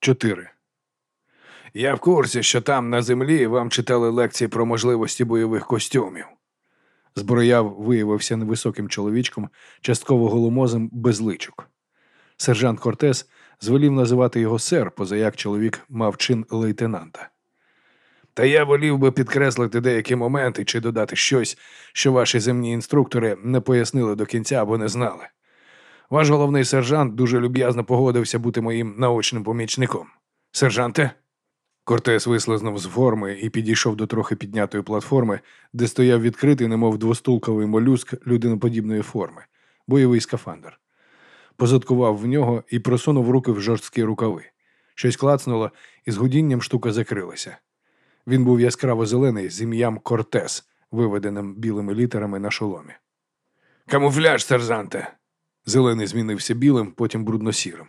4. Я в курсі, що там на землі вам читали лекції про можливості бойових костюмів. Зброяв виявився невисоким чоловічком, частково голомозим без личок. Сержант Кортес звелів називати його сер, позаяк чоловік мав чин лейтенанта. Та я волів би підкреслити деякі моменти чи додати щось, що ваші земні інструктори не пояснили до кінця або не знали. Ваш головний сержант дуже люб'язно погодився бути моїм наочним помічником. Сержанте? Кортес вислизнув з форми і підійшов до трохи піднятої платформи, де стояв відкритий, немов двостулковий молюск людиноподібної форми, бойовий скафандр. Позадкував в нього і просунув руки в жорсткі рукави. Щось клацнуло, і з гудінням штука закрилася. Він був яскраво зелений з ім'ям Кортес, виведеним білими літерами на шоломі. Камуфляж, сержанте. Зелений змінився білим, потім брудно-сірим.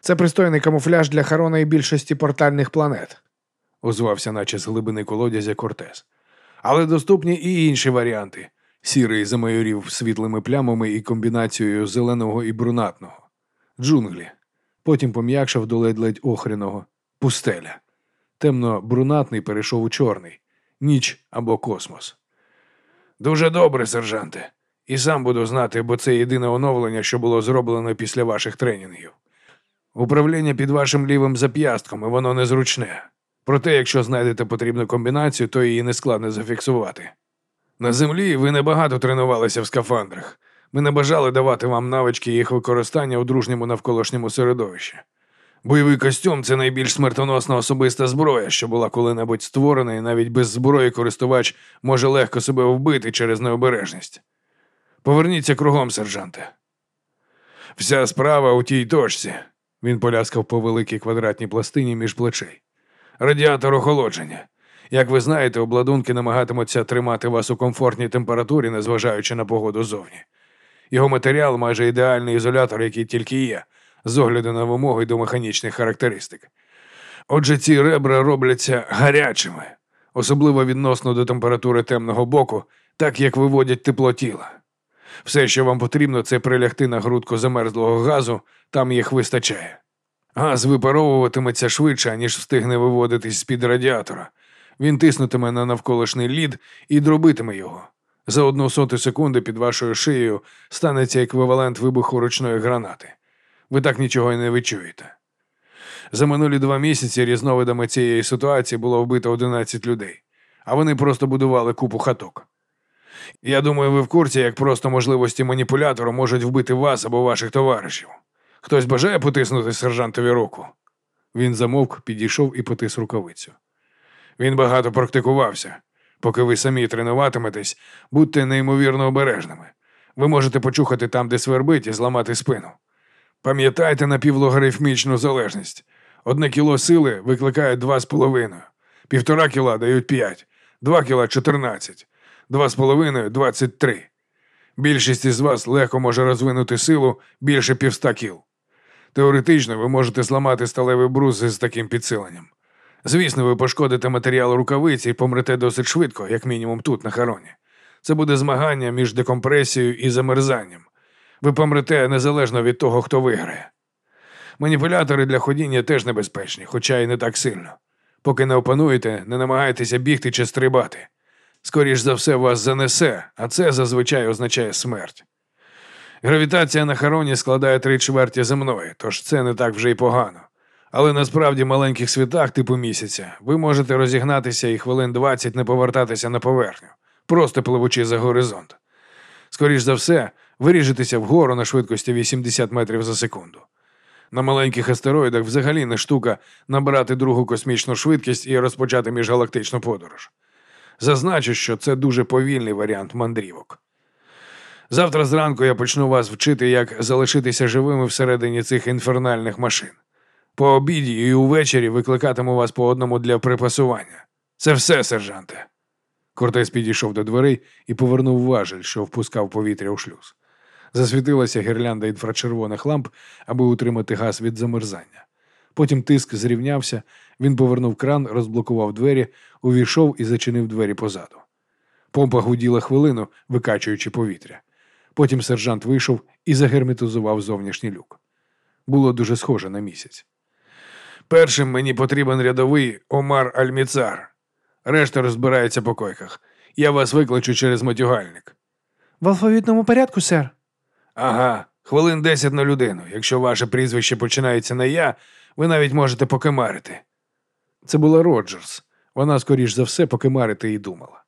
Це пристойний камуфляж для хорони більшості портальних планет, озвався, наче з глибини колодязя Кортес. Але доступні і інші варіанти. Сірий замайорів світлими плямами і комбінацією зеленого і брунатного, джунглі. Потім пом'якшав до ледь-ледь охряного пустеля. Темно-брунатний перейшов у чорний, ніч або космос. Дуже добре, сержанте. І сам буду знати, бо це єдине оновлення, що було зроблено після ваших тренінгів. Управління під вашим лівим зап'ястком, і воно незручне. Проте, якщо знайдете потрібну комбінацію, то її не складно зафіксувати. На землі ви небагато тренувалися в скафандрах. Ми не бажали давати вам навички їх використання у дружньому навколишньому середовищі. Бойовий костюм це найбільш смертоносна особиста зброя, що була коли-небудь створена, і навіть без зброї користувач може легко себе вбити через необережність. Поверніться кругом, сержанте. Вся справа у тій точці. Він поляскав по великій квадратній пластині між плечей. Радіатор охолодження. Як ви знаєте, обладунки намагатимуться тримати вас у комфортній температурі, незважаючи на погоду зовні. Його матеріал майже ідеальний ізолятор, який тільки є, з огляду на вимоги до механічних характеристик. Отже, ці ребра робляться гарячими, особливо відносно до температури темного боку, так як виводять тепло тіла. Все, що вам потрібно, це прилягти на грудку замерзлого газу, там їх вистачає. Газ випаровуватиметься швидше, ніж встигне виводитись з-під радіатора. Він тиснутиме на навколишній лід і дробитиме його. За одну соту секунди під вашою шиєю станеться еквівалент вибуху ручної гранати. Ви так нічого й не відчуєте. За минулі два місяці різновидами цієї ситуації було вбито 11 людей, а вони просто будували купу хаток. Я думаю, ви в курсі, як просто можливості маніпулятора можуть вбити вас або ваших товаришів. Хтось бажає потиснути сержантові руку? Він замовк, підійшов і потис рукавицю. Він багато практикувався. Поки ви самі тренуватиметесь, будьте неймовірно обережними. Ви можете почухати там, де свербить, і зламати спину. Пам'ятайте напівлогарифмічну залежність. Одне кіло сили викликає два з половиною, півтора кіла дають п'ять, два кіла чотирнадцять, два з половиною двадцять три. Більшість із вас легко може розвинути силу більше півста кіл. Теоретично ви можете зламати сталевий брус з таким підсиленням. Звісно, ви пошкодите матеріал рукавиці і помрете досить швидко, як мінімум тут, на хароні. Це буде змагання між декомпресією і замерзанням. Ви помрете незалежно від того, хто виграє. Маніпулятори для ходіння теж небезпечні, хоча й не так сильно. Поки не опануєте, не намагайтеся бігти чи стрибати. Скоріш за все, вас занесе, а це зазвичай означає смерть. Гравітація на хароні складає три чверті земної, тож це не так вже й погано. Але насправді маленьких світах типу місяця ви можете розігнатися і хвилин 20 не повертатися на поверхню, просто пливучи за горизонт. Скоріш за все, виріжетеся вгору на швидкості 80 метрів за секунду. На маленьких астероїдах взагалі не штука набрати другу космічну швидкість і розпочати міжгалактичну подорож. Зазначу, що це дуже повільний варіант мандрівок. Завтра зранку я почну вас вчити, як залишитися живими всередині цих інфернальних машин. По обіді і увечері викликатиму вас по одному для припасування. Це все, сержанте. Кортес підійшов до дверей і повернув важель, що впускав повітря у шлюз. Засвітилася гірлянда інфрачервоних ламп, аби утримати газ від замерзання. Потім тиск зрівнявся, він повернув кран, розблокував двері, увійшов і зачинив двері позаду. Помпа гуділа хвилину, викачуючи повітря. Потім сержант вийшов і загерметизував зовнішній люк. Було дуже схоже на місяць. Першим мені потрібен рядовий Омар Альміцар. Решта розбирається по койках. Я вас викличу через матюгальник. В алфавітному порядку, сер. Ага, хвилин десять на людину. Якщо ваше прізвище починається на я, ви навіть можете покимарити. Це була Роджерс. Вона скоріш за все покимарити і думала.